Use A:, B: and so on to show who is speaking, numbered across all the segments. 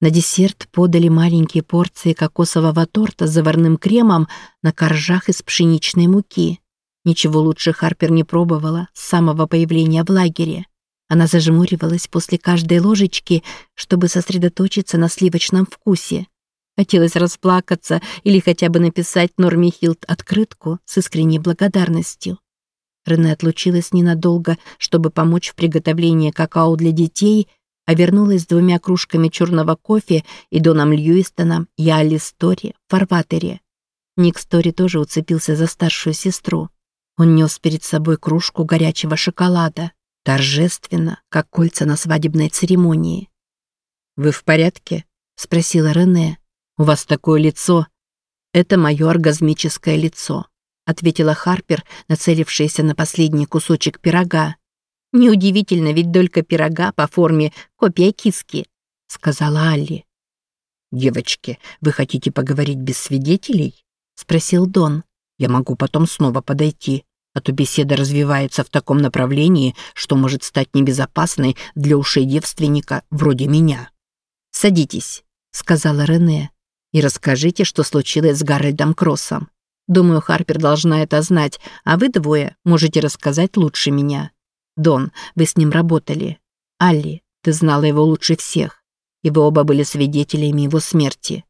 A: На десерт подали маленькие порции кокосового торта с заварным кремом на коржах из пшеничной муки. Ничего лучше Харпер не пробовала с самого появления в лагере. Она зажмуривалась после каждой ложечки, чтобы сосредоточиться на сливочном вкусе. Хотелось расплакаться или хотя бы написать Норме Хилд открытку с искренней благодарностью. Рене отлучилась ненадолго, чтобы помочь в приготовлении какао для детей, а вернулась с двумя кружками черного кофе и Доном Льюистоном и Алли Стори в фарватере. Ник Стори тоже уцепился за старшую сестру. Он нес перед собой кружку горячего шоколада, торжественно, как кольца на свадебной церемонии. «Вы в порядке?» — спросила Рене. «У вас такое лицо». «Это мое оргазмическое лицо», — ответила Харпер, нацелившаяся на последний кусочек пирога. «Неудивительно, ведь долька пирога по форме копия киски», — сказала Алли.
B: «Девочки, вы хотите поговорить без свидетелей?» — спросил Дон. «Я могу потом снова подойти, а то беседа развивается в таком направлении, что может стать небезопасной для ушей девственника вроде меня».
A: «Садитесь», — сказала Рене, «и расскажите, что случилось с Гарольдом Кроссом. Думаю, Харпер должна это знать, а вы двое можете рассказать лучше меня». Дон, вы с ним работали. Алли, ты знала его лучше всех. И вы оба были свидетелями его смерти.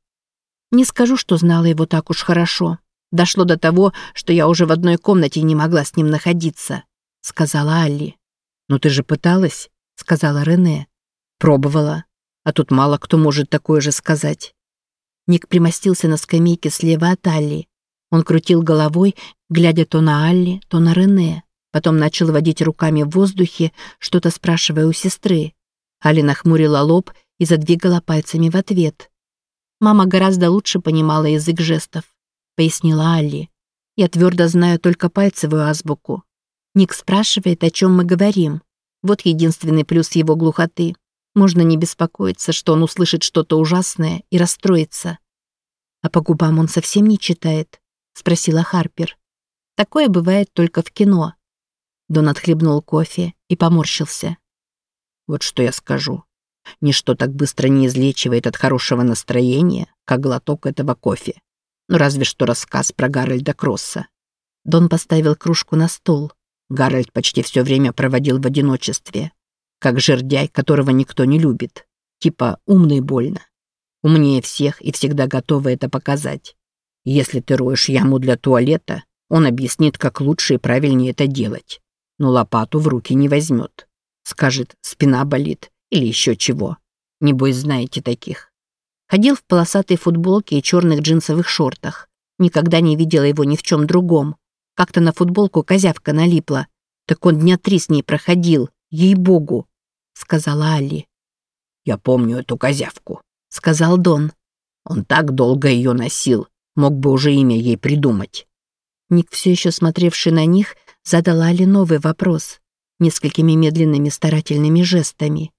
A: Не скажу, что знала его так уж хорошо. Дошло до того, что я уже в одной комнате не могла с ним находиться, сказала Алли.
B: «Но ты же пыталась?» — сказала Рене.
A: «Пробовала. А тут мало кто может такое же сказать». Ник примостился на скамейке слева от Алли. Он крутил головой, глядя то на Алли, то на Рене. Потом начал водить руками в воздухе, что-то спрашивая у сестры. Алина хмурила лоб и задвигала пальцами в ответ. «Мама гораздо лучше понимала язык жестов», — пояснила Алли. «Я твердо знаю только пальцевую азбуку. Ник спрашивает, о чем мы говорим. Вот единственный плюс его глухоты. Можно не беспокоиться, что он услышит что-то ужасное и расстроится». «А по губам он совсем не читает?» — спросила Харпер. «Такое бывает только в кино. Дон отхлебнул кофе и поморщился.
B: Вот что я скажу. Ничто так быстро не излечивает от хорошего настроения, как глоток этого кофе. Ну разве что рассказ про Гарольда Кросса.
A: Дон поставил кружку на стол.
B: Гарольд почти все время проводил в одиночестве. Как жердяй, которого никто не любит. Типа умный больно. Умнее всех и всегда готовы это показать. Если ты роешь яму для туалета, он объяснит, как лучше и правильнее это делать но лопату в руки не возьмет. Скажет, спина болит или еще чего. Небось, знаете таких.
A: Ходил в полосатой футболке и черных джинсовых шортах. Никогда не видела его ни в чем другом. Как-то на футболку козявка налипла. Так он дня три с ней проходил, ей-богу, сказала Али.
B: Я помню эту козявку,
A: сказал Дон.
B: Он так долго ее носил, мог бы уже имя ей придумать.
A: Ник, все еще смотревший на них, задала ли новый вопрос несколькими медленными старательными жестами.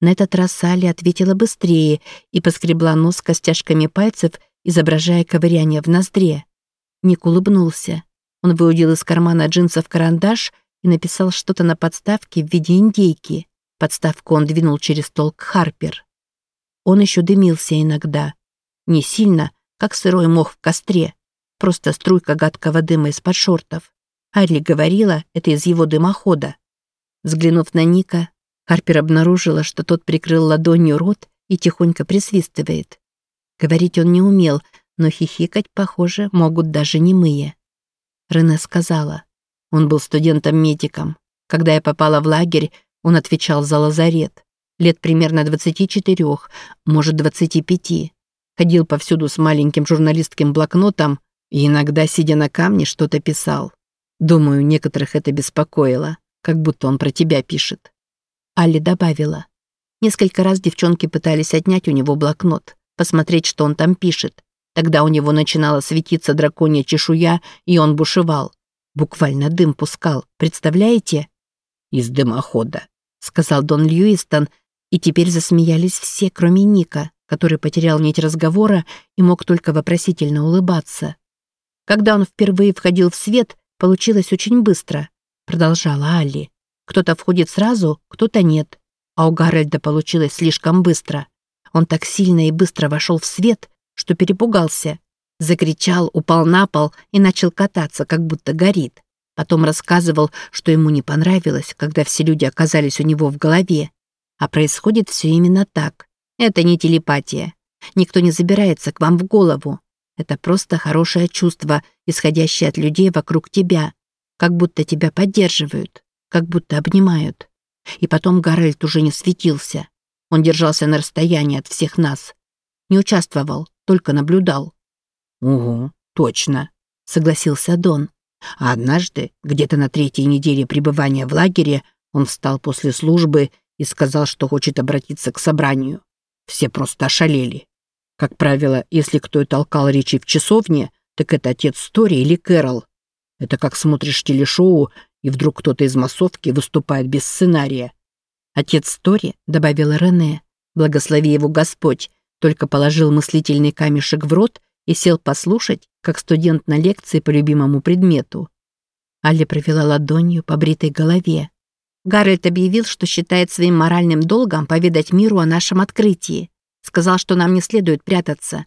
A: На этот раз Салли ответила быстрее и поскребла нос костяшками пальцев, изображая ковыряние в ноздре. Ник улыбнулся. Он выудил из кармана джинсов карандаш и написал что-то на подставке в виде индейки. Подставку он двинул через стол к Харпер. Он еще дымился иногда. Не сильно, как сырой мох в костре. Просто струйка гадкого дыма из-под шортов. Арли говорила, это из его дымохода. Взглянув на Ника, Харпер обнаружила, что тот прикрыл ладонью рот и тихонько присвистывает. Говорить он не умел, но хихикать, похоже, могут даже немые. Рене сказала. Он был студентом-медиком. Когда я попала в лагерь, он отвечал за лазарет. Лет примерно 24, может, 25. Ходил повсюду с маленьким журналистским блокнотом и иногда, сидя на камне, что-то писал. Думаю, некоторых это беспокоило, как будто он про тебя пишет. Алли добавила. Несколько раз девчонки пытались отнять у него блокнот, посмотреть, что он там пишет. Тогда у него начинала светиться драконья чешуя, и он бушевал. Буквально дым пускал, представляете?
B: «Из дымохода», —
A: сказал Дон Льюистон, и теперь засмеялись все, кроме Ника, который потерял нить разговора и мог только вопросительно улыбаться. Когда он впервые входил в свет, Получилось очень быстро, продолжала Алли. Кто-то входит сразу, кто-то нет. А у Гарольда получилось слишком быстро. Он так сильно и быстро вошел в свет, что перепугался. Закричал, упал на пол и начал кататься, как будто горит. Потом рассказывал, что ему не понравилось, когда все люди оказались у него в голове. А происходит все именно так. Это не телепатия. Никто не забирается к вам в голову. Это просто хорошее чувство, исходящее от людей вокруг тебя. Как будто тебя поддерживают, как будто обнимают. И потом Гарольд уже не светился. Он держался на расстоянии от всех нас. Не участвовал, только наблюдал.
B: «Угу, точно», — согласился Дон. А однажды, где-то на третьей неделе пребывания в лагере, он встал после службы и сказал, что хочет обратиться к собранию. Все просто ошалели. Как правило, если кто и толкал речи в часовне, так это отец Стори или Кэрол. Это как смотришь телешоу, и вдруг кто-то из массовки выступает без сценария.
A: Отец Стори, добавила Рене, благослови его Господь, только положил мыслительный камешек в рот и сел послушать, как студент на лекции по любимому предмету. Алли провела ладонью по бритой голове. Гаррет объявил, что считает своим моральным долгом поведать миру о нашем открытии. Сказал, что нам не следует прятаться,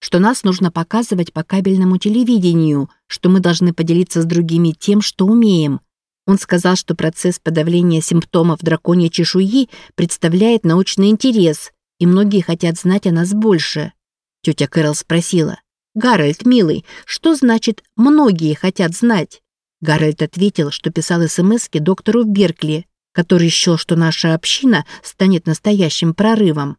A: что нас нужно показывать по кабельному телевидению, что мы должны поделиться с другими тем, что умеем. Он сказал, что процесс подавления симптомов драконьей чешуи представляет научный интерес, и многие хотят знать о нас больше. Тетя Кэрол спросила, «Гарольд, милый, что значит «многие хотят знать»?» Гарольд ответил, что писал СМСки доктору Беркли, который счел, что наша община станет настоящим прорывом.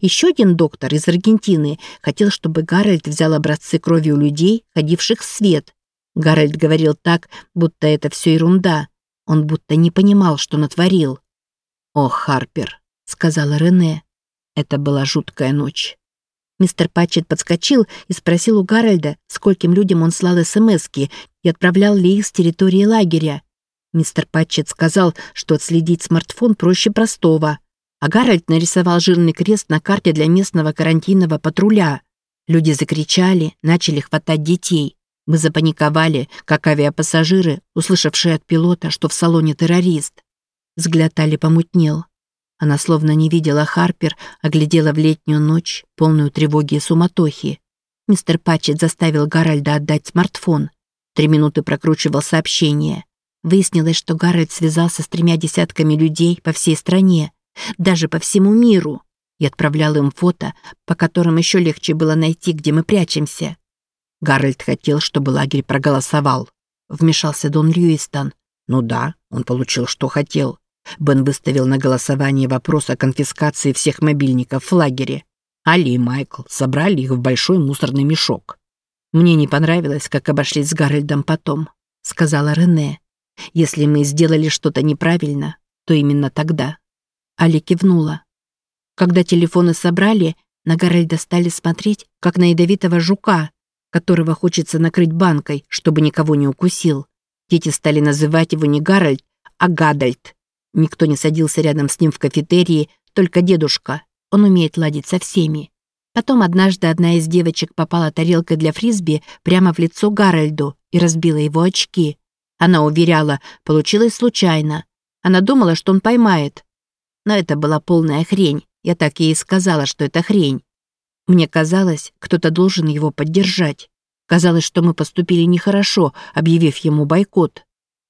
A: Еще один доктор из Аргентины хотел, чтобы Гарольд взял образцы крови у людей, ходивших в свет. Гарольд говорил так, будто это все ерунда. Он будто не понимал, что натворил.
B: «О, Харпер», — сказала Рене, — «это была жуткая ночь».
A: Мистер Патчет подскочил и спросил у Гарольда, скольким людям он слал СМСки и отправлял ли их с территории лагеря. Мистер Патчет сказал, что отследить смартфон проще простого — а Гарольд нарисовал жирный крест на карте для местного карантинного патруля. Люди закричали, начали хватать детей. Мы запаниковали, как авиапассажиры, услышавшие от пилота, что в салоне террорист. Взгляд Али помутнел. Она словно не видела Харпер, а глядела в летнюю ночь, полную тревоги и суматохи. Мистер Патчет заставил Гарольда отдать смартфон. Три минуты прокручивал сообщение. Выяснилось, что Гарольд связался с тремя десятками людей по всей стране, даже по всему миру, и отправлял им фото, по которым еще легче было найти, где мы прячемся.
B: Гарольд хотел, чтобы лагерь проголосовал. Вмешался Дон Льюистон. Ну да, он получил, что хотел. Бен выставил на голосование вопрос о конфискации всех мобильников в лагере. Алли и Майкл собрали их в большой мусорный мешок.
A: «Мне не понравилось, как обошлись с Гарольдом потом», — сказала Рене. «Если мы сделали что-то неправильно, то именно тогда». Али кивнула. Когда телефоны собрали, на Гарольда стали смотреть, как на ядовитого жука, которого хочется накрыть банкой, чтобы никого не укусил. Дети стали называть его не Гарольд, а Гадальд. Никто не садился рядом с ним в кафетерии, только дедушка. Он умеет ладить со всеми. Потом однажды одна из девочек попала тарелкой для фрисби прямо в лицо Гарольду и разбила его очки. Она уверяла, получилось случайно. Она думала, что он поймает, но это была полная хрень. Я так ей и сказала, что это хрень. Мне казалось, кто-то должен его поддержать. Казалось, что мы поступили нехорошо, объявив ему бойкот.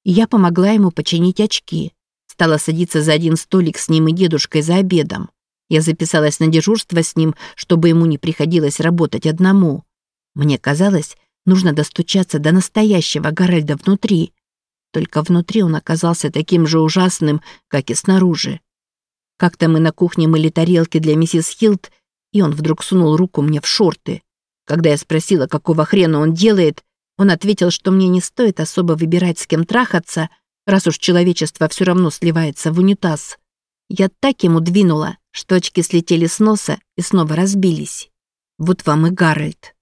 A: Я помогла ему починить очки. Стала садиться за один столик с ним и дедушкой за обедом. Я записалась на дежурство с ним, чтобы ему не приходилось работать одному. Мне казалось, нужно достучаться до настоящего Гарольда внутри. Только внутри он оказался таким же ужасным, как и снаружи. Как-то мы на кухне мыли тарелки для миссис Хилт, и он вдруг сунул руку мне в шорты. Когда я спросила, какого хрена он делает, он ответил, что мне не стоит особо выбирать, с кем трахаться, раз уж человечество все равно сливается в унитаз. Я так ему двинула, что очки слетели с носа и снова разбились. Вот вам и Гарольд.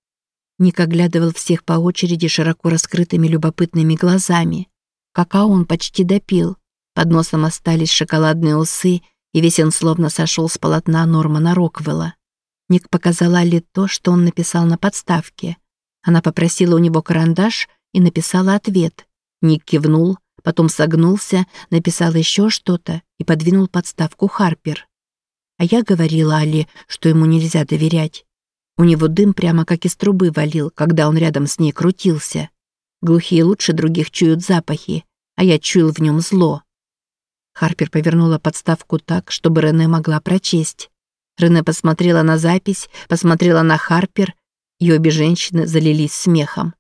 A: Ник оглядывал всех по очереди широко раскрытыми любопытными глазами. Какао он почти допил. Под носом остались шоколадные усы — и весь он словно сошел с полотна Нормана Роквелла. Ник показала Ли то, что он написал на подставке. Она попросила у него карандаш и написала ответ. Ник кивнул, потом согнулся, написал еще что-то и подвинул подставку Харпер. А я говорила Али, что ему нельзя доверять. У него дым прямо как из трубы валил, когда он рядом с ней крутился. Глухие лучше других чуют запахи, а я чуял в нем зло. Харпер повернула подставку так, чтобы Рене могла прочесть. Рене посмотрела на запись, посмотрела на Харпер, и обе женщины залились смехом.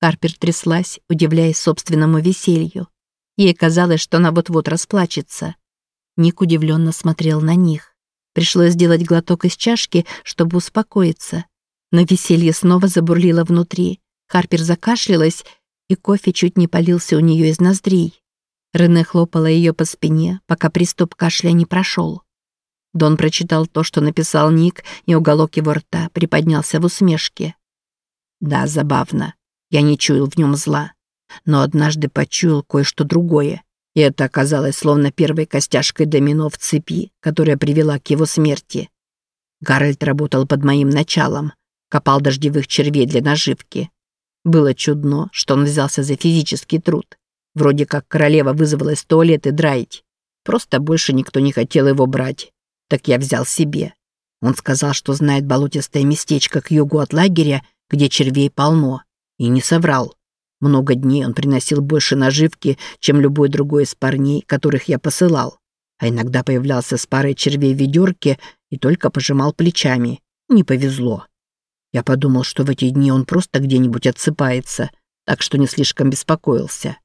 A: Харпер тряслась, удивляясь собственному веселью. Ей казалось, что она вот-вот расплачется. Ник удивленно смотрел на них. Пришлось сделать глоток из чашки, чтобы успокоиться. Но веселье снова забурлило внутри. Харпер закашлялась, и кофе чуть не полился у нее из ноздрей. Рене хлопала ее по спине, пока приступ кашля не прошел. Дон прочитал то, что написал Ник, и уголок его рта приподнялся в усмешке. Да, забавно. Я не чуял в нем зла. Но однажды почуял кое-что другое. И это оказалось словно первой костяшкой домино в цепи, которая привела к его смерти. Гарольд работал под моим началом, копал дождевых червей для наживки. Было чудно, что он взялся за физический труд. Вроде как королева вызвалась в туалет и драить. Просто больше никто не хотел его брать. Так я взял себе. Он сказал, что знает болотистое местечко к югу от лагеря, где червей полно. И не соврал. Много дней он приносил больше наживки, чем любой другой из парней, которых я посылал. А иногда появлялся с парой червей в ведерке и только пожимал плечами. Не повезло. Я подумал, что в эти дни он просто где-нибудь отсыпается, так что не слишком беспокоился.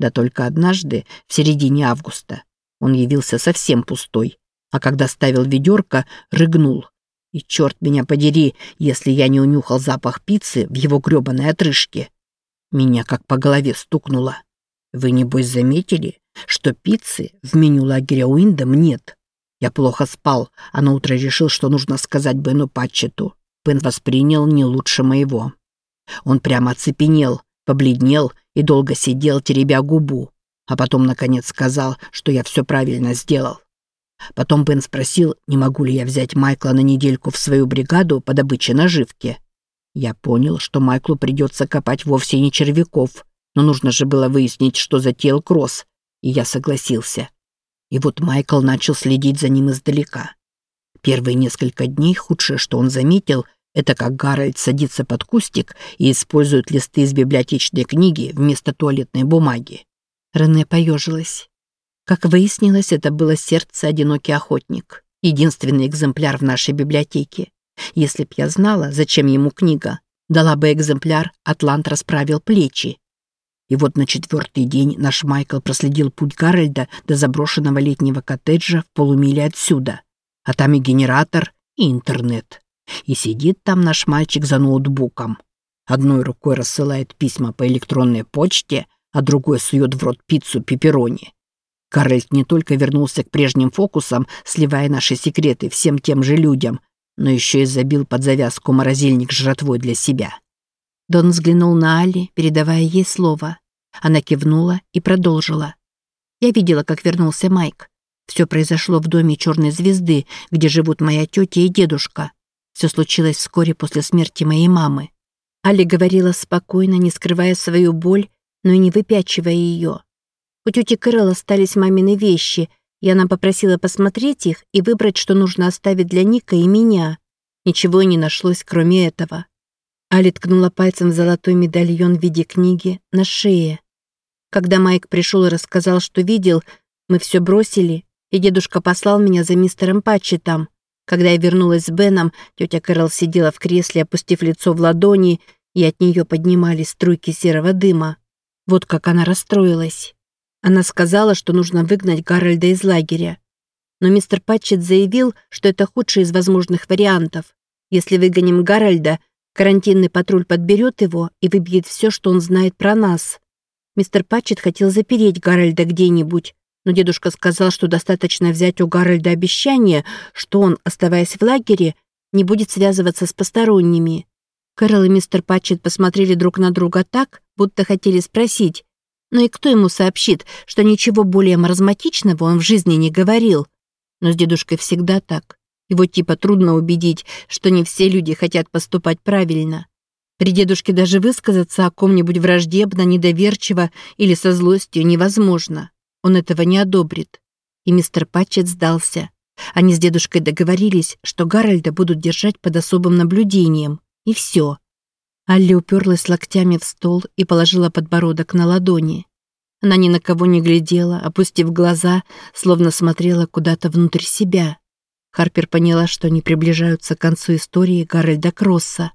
A: Да только однажды, в середине августа, он явился совсем пустой, а когда ставил ведерко, рыгнул. И черт меня подери, если я не унюхал запах пиццы в его грёбаной отрыжке. Меня как по голове стукнуло. Вы, небось, заметили, что пиццы в меню лагеря Уиндом нет? Я плохо спал, а на утро решил, что нужно сказать Бену Патчету. Бен воспринял не лучше моего. Он прямо оцепенел, побледнел и долго сидел, теребя губу, а потом, наконец, сказал, что я все правильно сделал. Потом Бен спросил, не могу ли я взять Майкла на недельку в свою бригаду по добыче наживки. Я понял, что Майклу придется копать вовсе не червяков, но нужно же было выяснить, что затеял Кросс, и я согласился. И вот Майкл начал следить за ним издалека. Первые несколько дней худшее, что он заметил – это как Гарольд садится под кустик и использует листы из библиотечной книги вместо туалетной бумаги. Рене поежилась. Как выяснилось, это было сердце «Одинокий охотник», единственный экземпляр в нашей библиотеке. Если б я знала, зачем ему книга, дала бы экземпляр «Атлант расправил плечи». И вот на четвертый день наш Майкл проследил путь Гарольда до заброшенного летнего коттеджа в полумиле отсюда. А там и генератор, и интернет. И сидит там наш мальчик за ноутбуком. Одной рукой рассылает письма по электронной почте, а другой сует в рот пиццу пепперони. Карельт не только вернулся к прежним фокусам, сливая наши секреты всем тем же людям, но еще и забил под завязку морозильник с жратвой для себя. Дон взглянул на Али, передавая ей слово. Она кивнула и продолжила. Я видела, как вернулся Майк. Все произошло в доме Черной Звезды, где живут моя тетя и дедушка. Все случилось вскоре после смерти моей мамы. Али говорила спокойно, не скрывая свою боль, но и не выпячивая ее. У тети Кэрол остались мамины вещи, и она попросила посмотреть их и выбрать, что нужно оставить для Ника и меня. Ничего не нашлось, кроме этого. Али ткнула пальцем в золотой медальон в виде книги на шее. Когда Майк пришел и рассказал, что видел, мы все бросили, и дедушка послал меня за мистером Патчетом. Когда я вернулась с Беном, тетя Кэрол сидела в кресле, опустив лицо в ладони, и от нее поднимались струйки серого дыма. Вот как она расстроилась. Она сказала, что нужно выгнать Гарольда из лагеря. Но мистер Патчет заявил, что это худший из возможных вариантов. Если выгоним Гарольда, карантинный патруль подберет его и выбьет все, что он знает про нас. Мистер Патчет хотел запереть Гарольда где-нибудь, но дедушка сказал, что достаточно взять у Гарольда обещание, что он, оставаясь в лагере, не будет связываться с посторонними. Кэрол и мистер Патчет посмотрели друг на друга так, будто хотели спросить, ну и кто ему сообщит, что ничего более маразматичного он в жизни не говорил? Но с дедушкой всегда так. Его типа трудно убедить, что не все люди хотят поступать правильно. При дедушке даже высказаться о ком-нибудь враждебно, недоверчиво или со злостью невозможно. Он этого не одобрит. И мистер Патчет сдался. Они с дедушкой договорились, что Гарольда будут держать под особым наблюдением. И все. Алли уперлась локтями в стол и положила подбородок на ладони. Она ни на кого не глядела, опустив глаза, словно смотрела куда-то внутрь себя. Харпер поняла, что они приближаются к концу истории Гарольда Кросса,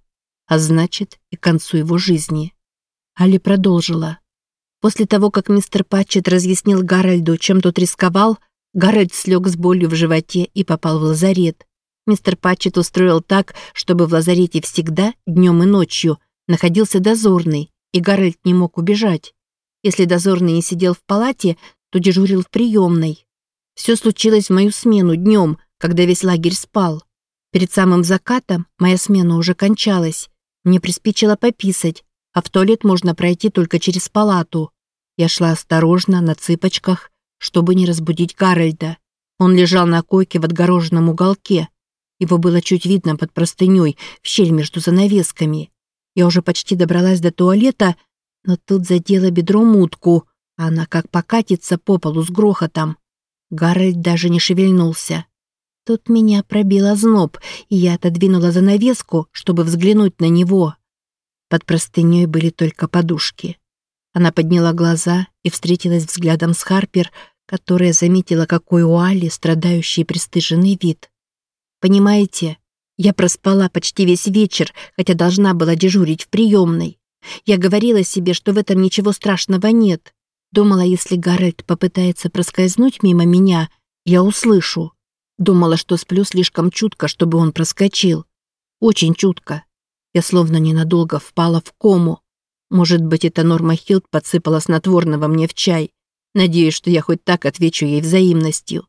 A: а значит и к концу его жизни. Алли продолжила. После того, как мистер Патчет разъяснил Гарольду, чем тот рисковал, Гарольд слег с болью в животе и попал в лазарет. Мистер Патчет устроил так, чтобы в лазарете всегда, днем и ночью, находился дозорный, и Гарольд не мог убежать. Если дозорный не сидел в палате, то дежурил в приемной. Все случилось в мою смену днем, когда весь лагерь спал. Перед самым закатом моя смена уже кончалась. Мне приспичило пописать, а в туалет можно пройти только через палату. Я шла осторожно, на цыпочках, чтобы не разбудить Гарольда. Он лежал на койке в отгороженном уголке. Его было чуть видно под простыней, в щель между занавесками. Я уже почти добралась до туалета, но тут задела бедром утку, а она как покатится по полу с грохотом. Гарольд даже не шевельнулся. Тут меня пробило зноб, и я отодвинула занавеску, чтобы взглянуть на него. Под простыней были только подушки. Она подняла глаза и встретилась взглядом с Харпер, которая заметила, какой у Али страдающий и пристыженный вид. «Понимаете, я проспала почти весь вечер, хотя должна была дежурить в приемной. Я говорила себе, что в этом ничего страшного нет. Думала, если Гарольд попытается проскользнуть мимо меня, я услышу. Думала, что сплю слишком чутко, чтобы он проскочил. Очень чутко. Я словно ненадолго впала в кому. Может быть, это Норма Хилд подсыпала снотворного мне в чай. Надеюсь, что я хоть так отвечу ей взаимностью.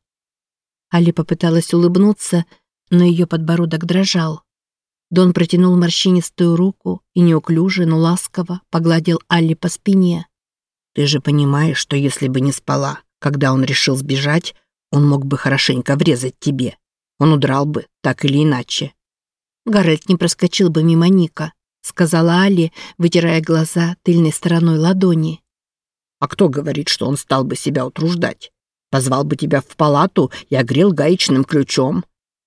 A: Алли попыталась улыбнуться, но ее подбородок дрожал. Дон протянул морщинистую руку и неуклюже, но ласково погладил Алли по спине.
B: «Ты же понимаешь, что если бы не спала, когда он решил сбежать, он мог бы хорошенько врезать тебе. Он удрал бы, так или иначе.
A: Гарольд не проскочил бы мимо Ника, сказала Али, вытирая глаза тыльной стороной ладони.
B: А кто говорит, что он стал бы себя утруждать? Позвал бы тебя в палату и огрел гаечным ключом?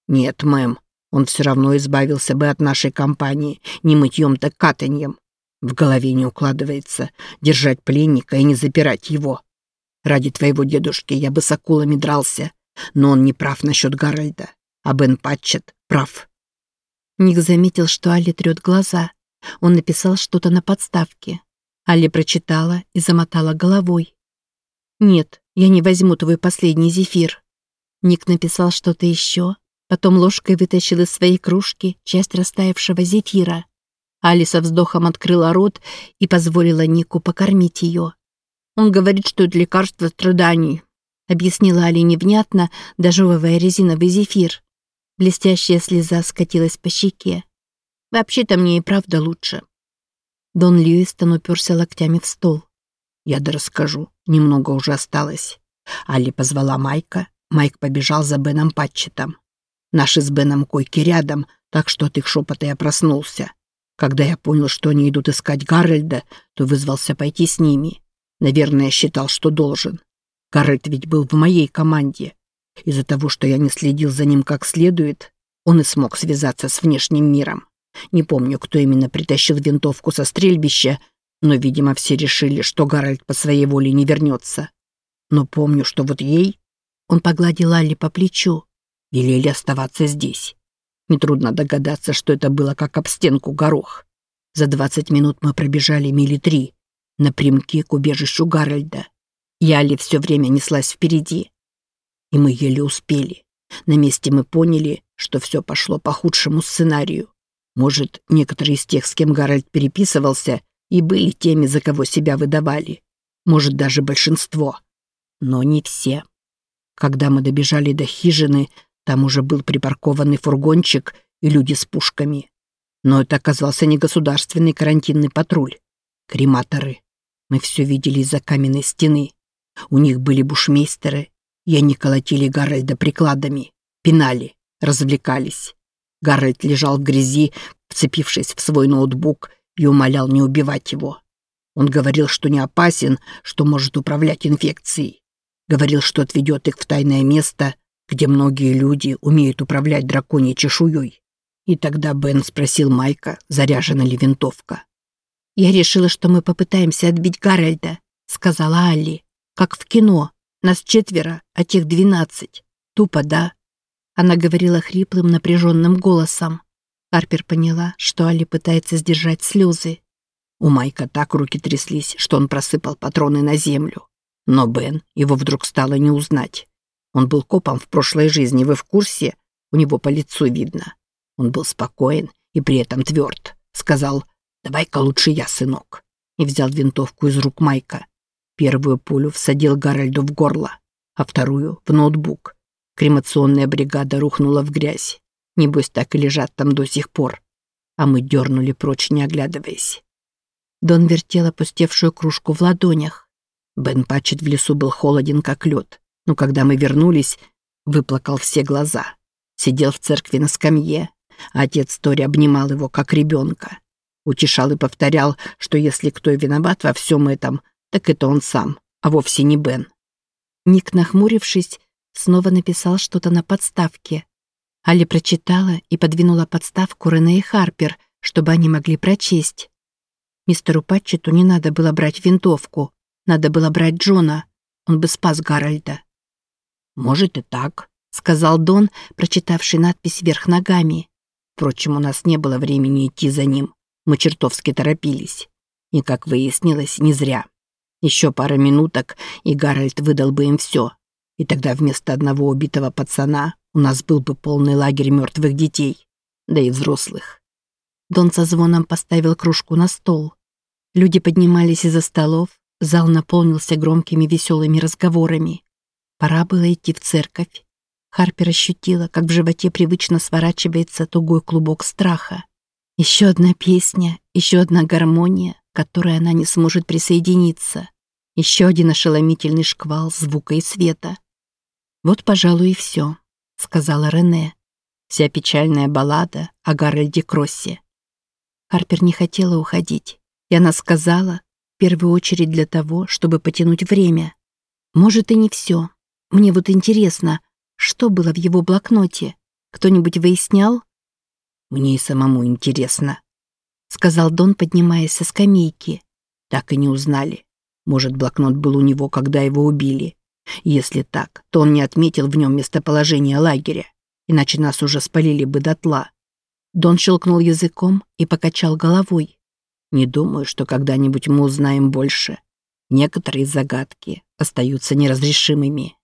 B: Нет, мэм, он все равно избавился бы от нашей компании, не мытьем, так катаньем. В голове не укладывается держать пленника и не запирать его. Ради твоего дедушки я бы с акулами дрался, но он не прав насчет Гарольда, а Бен Патчет прав.
A: Ник заметил, что Али трет глаза. Он написал что-то на подставке. Али прочитала и замотала головой. «Нет, я не возьму твой последний зефир». Ник написал что-то еще, потом ложкой вытащил из своей кружки часть растаявшего зефира. Али со вздохом открыла рот и позволила Нику покормить ее. Он говорит, что это лекарство страданий», — объяснила Али невнятно, дожевывая резиновый зефир. Блестящая слеза скатилась по щеке. «Вообще-то мне и правда лучше». Дон Льюистон уперся локтями в стол.
B: «Я да расскажу, немного уже осталось». Али позвала Майка, Майк побежал за Беном Патчетом. Наши с Беном койки рядом, так что от их шепота я проснулся. Когда я понял, что они идут искать Гарольда, то вызвался пойти с ними. Наверное, считал, что должен. Гарольд ведь был в моей команде. Из-за того, что я не следил за ним как следует, он и смог связаться с внешним миром. Не помню, кто именно притащил винтовку со стрельбища, но, видимо, все решили, что Гарольд по своей воле не вернется. Но помню, что вот ей... Он погладил Алли по плечу. Велели оставаться здесь. Нетрудно догадаться, что это было как об стенку горох. За двадцать минут мы пробежали мили три напрямки к убежищу Гарольда. Яли все время неслась впереди. И мы еле успели. На месте мы поняли, что все пошло по худшему сценарию. Может, некоторые из тех, с кем Гарольд переписывался, и были теми, за кого себя выдавали. Может, даже большинство. Но не все. Когда мы добежали до хижины, там уже был припаркованный фургончик и люди с пушками. Но это оказался не государственный карантинный патруль. Крематоры. Мы все видели из-за каменной стены. У них были бушмейстеры, и они колотили Гарольда прикладами, пинали, развлекались. Гарольд лежал в грязи, вцепившись в свой ноутбук, и умолял не убивать его. Он говорил, что не опасен, что может управлять инфекцией. Говорил, что отведет их в тайное место, где многие люди умеют управлять драконьей чешуей. И тогда Бен спросил Майка, заряжена ли винтовка.
A: «Я решила, что мы попытаемся отбить Гарольда», — сказала Алли. «Как в кино. Нас четверо, а тех двенадцать. Тупо, да?» Она говорила хриплым, напряженным голосом. Харпер поняла, что Алли пытается сдержать слезы.
B: У Майка так руки тряслись, что он просыпал патроны на землю. Но Бен его вдруг стало не узнать. Он был копом в прошлой жизни, вы в курсе? У него по лицу видно. Он был спокоен и при этом тверд. Сказал «Давай-ка лучше я, сынок». И взял винтовку из рук Майка. Первую пулю всадил Гарольду в горло, а вторую — в ноутбук. Кремационная бригада рухнула в грязь. Небось, так и лежат там до сих пор. А мы дернули прочь, не оглядываясь.
A: Дон вертел опустевшую кружку в ладонях.
B: Бен Патчет в лесу был холоден, как лед. Но когда мы вернулись, выплакал все глаза. Сидел в церкви на скамье, отец Тори обнимал его, как ребенка. Утешал и повторял, что если кто и виноват во всем этом, так это он сам, а вовсе не Бен.
A: Ник, нахмурившись, снова написал что-то на подставке. Али прочитала и подвинула подставку Рене и Харпер, чтобы они могли прочесть. Мистеру Патчету не надо было брать винтовку, надо было брать Джона. Он бы спас Гарольда.
B: «Может и так», —
A: сказал Дон, прочитавший надпись вверх ногами.
B: Впрочем, у нас не было времени идти за ним. Мы чертовски торопились. И, как выяснилось, не зря. Еще пара минуток, и Гарольд выдал бы им все. И тогда вместо одного убитого пацана у нас был бы полный лагерь мертвых детей. Да и взрослых.
A: Дон со звоном поставил кружку на стол. Люди поднимались из-за столов, Зал наполнился громкими веселыми разговорами. Пора было идти в церковь. Харпер ощутила, как в животе привычно сворачивается тугой клубок страха. Еще одна песня, еще одна гармония, которой она не сможет присоединиться. Еще один ошеломительный шквал звука и света. «Вот, пожалуй, и все», — сказала Рене. Вся печальная баллада о Гарольде Кроссе. Харпер не хотела уходить, и она сказала, первую очередь для того, чтобы потянуть время. Может, и не все. Мне вот интересно, что было в его блокноте? Кто-нибудь выяснял?
B: Мне и самому интересно,
A: сказал Дон, поднимаясь со скамейки.
B: Так и не узнали. Может, блокнот был у него, когда его убили. Если так, то он не отметил в нем местоположение лагеря, иначе нас уже спалили бы дотла.
A: Дон щелкнул языком и покачал головой.
B: Не думаю, что когда-нибудь мы узнаем больше. Некоторые загадки остаются неразрешимыми.